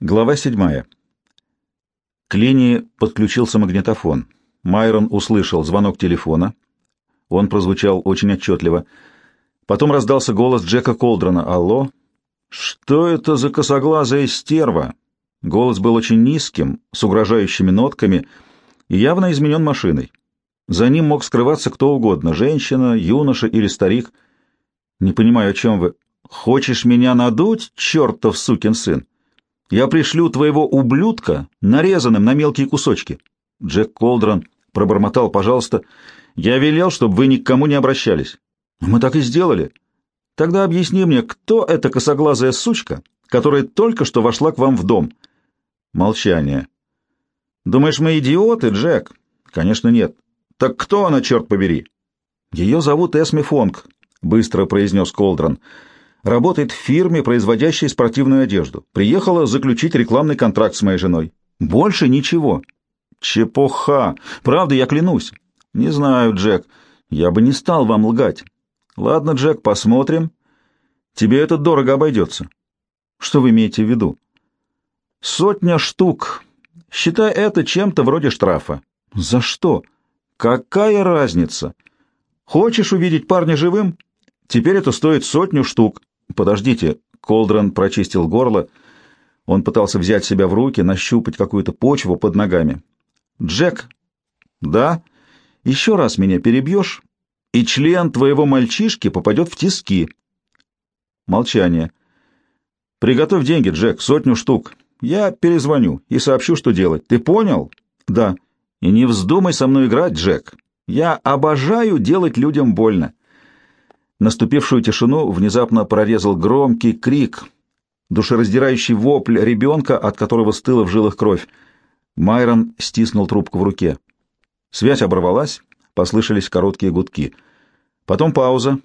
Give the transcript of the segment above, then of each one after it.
Глава седьмая. К линии подключился магнитофон. Майрон услышал звонок телефона. Он прозвучал очень отчетливо. Потом раздался голос Джека Колдрона. «Алло? Что это за косоглазая стерва?» Голос был очень низким, с угрожающими нотками и явно изменен машиной. За ним мог скрываться кто угодно — женщина, юноша или старик. «Не понимаю, о чем вы. Хочешь меня надуть, чертов сукин сын?» Я пришлю твоего ублюдка нарезанным на мелкие кусочки. Джек Колдрон пробормотал, пожалуйста. Я велел, чтобы вы ни к кому не обращались. Мы так и сделали. Тогда объясни мне, кто эта косоглазая сучка, которая только что вошла к вам в дом? Молчание. Думаешь, мы идиоты, Джек? Конечно, нет. Так кто она, черт побери? Ее зовут Эсми Фонг, быстро произнес Колдрон. Работает в фирме, производящей спортивную одежду. Приехала заключить рекламный контракт с моей женой. Больше ничего. Чепуха. Правда, я клянусь. Не знаю, Джек. Я бы не стал вам лгать. Ладно, Джек, посмотрим. Тебе это дорого обойдется. Что вы имеете в виду? Сотня штук. Считай это чем-то вроде штрафа. За что? Какая разница? Хочешь увидеть парня живым? Теперь это стоит сотню штук. «Подождите», — Колдрон прочистил горло. Он пытался взять себя в руки, нащупать какую-то почву под ногами. «Джек?» «Да? Еще раз меня перебьешь, и член твоего мальчишки попадет в тиски». Молчание. «Приготовь деньги, Джек, сотню штук. Я перезвоню и сообщу, что делать. Ты понял?» «Да». «И не вздумай со мной играть, Джек. Я обожаю делать людям больно». Наступившую тишину внезапно прорезал громкий крик, душераздирающий вопль ребенка, от которого стыла в жилах кровь. Майрон стиснул трубку в руке. Связь оборвалась, послышались короткие гудки. Потом пауза.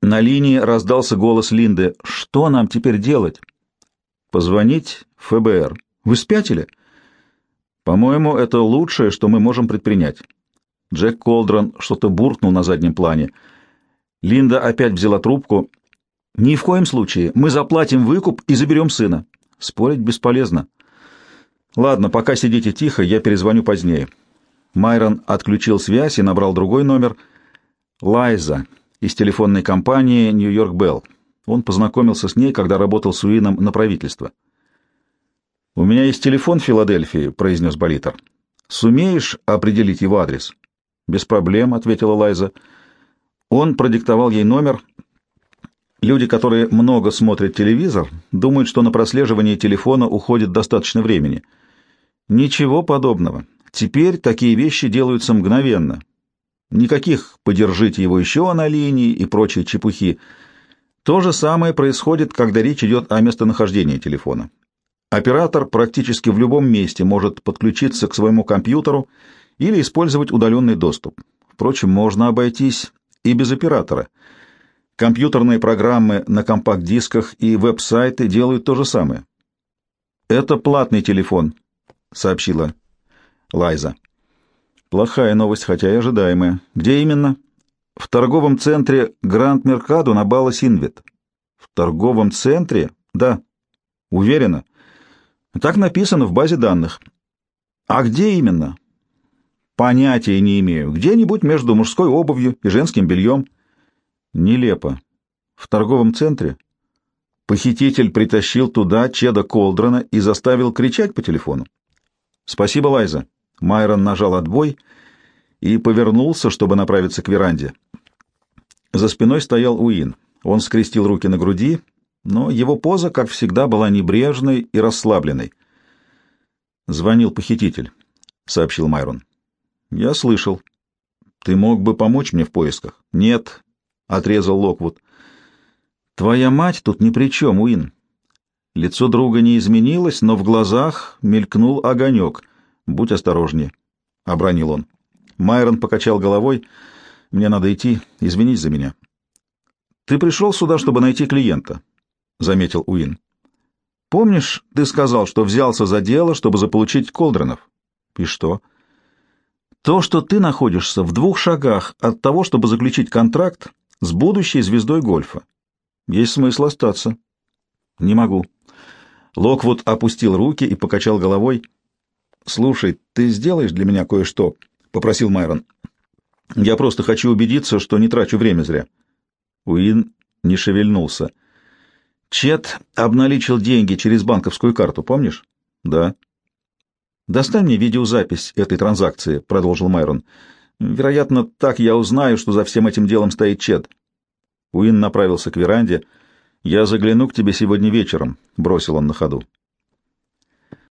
На линии раздался голос Линды. «Что нам теперь делать?» «Позвонить ФБР. Вы спятили?» «По-моему, это лучшее, что мы можем предпринять». Джек Колдрон что-то буркнул на заднем плане — Линда опять взяла трубку. «Ни в коем случае. Мы заплатим выкуп и заберем сына». Спорить бесполезно. «Ладно, пока сидите тихо, я перезвоню позднее». Майрон отключил связь и набрал другой номер. Лайза из телефонной компании «Нью-Йорк Белл». Он познакомился с ней, когда работал с Уином на правительство. «У меня есть телефон в Филадельфии», — произнес Болитер. «Сумеешь определить его адрес?» «Без проблем», — ответила Лайза. «Лайза». Он продиктовал ей номер. Люди, которые много смотрят телевизор, думают, что на прослеживание телефона уходит достаточно времени. Ничего подобного. Теперь такие вещи делаются мгновенно. Никаких «подержите его еще на линии» и прочей чепухи. То же самое происходит, когда речь идет о местонахождении телефона. Оператор практически в любом месте может подключиться к своему компьютеру или использовать удаленный доступ. Впрочем, можно обойтись и без оператора. Компьютерные программы на компакт-дисках и веб-сайты делают то же самое. «Это платный телефон», — сообщила Лайза. «Плохая новость, хотя и ожидаемая. Где именно?» «В торговом центре Гранд Меркадо на Бала Синвет». «В торговом центре?» «Да». «Уверена?» «Так написано в базе данных». «А где именно?» Понятия не имею. Где-нибудь между мужской обувью и женским бельем. Нелепо. В торговом центре? Похититель притащил туда Чеда Колдрона и заставил кричать по телефону. Спасибо, Лайза. Майрон нажал отбой и повернулся, чтобы направиться к веранде. За спиной стоял Уин. Он скрестил руки на груди, но его поза, как всегда, была небрежной и расслабленной. «Звонил похититель», — сообщил Майрон. Я слышал. Ты мог бы помочь мне в поисках? Нет, отрезал Локвуд. Твоя мать тут ни при чем, Уин. Лицо друга не изменилось, но в глазах мелькнул огонек. Будь осторожнее, обронил он. Майрон покачал головой. Мне надо идти. Извинись за меня. Ты пришел сюда, чтобы найти клиента, заметил Уин. Помнишь, ты сказал, что взялся за дело, чтобы заполучить Колдронов? И что? — то, что ты находишься в двух шагах от того, чтобы заключить контракт с будущей звездой гольфа. Есть смысл остаться. Не могу. Локвуд опустил руки и покачал головой. «Слушай, ты сделаешь для меня кое-что?» — попросил Майрон. «Я просто хочу убедиться, что не трачу время зря». Уин не шевельнулся. «Чет обналичил деньги через банковскую карту, помнишь?» «Да». «Достань мне видеозапись этой транзакции», — продолжил Майрон. «Вероятно, так я узнаю, что за всем этим делом стоит Чет». Уин направился к веранде. «Я загляну к тебе сегодня вечером», — бросил он на ходу.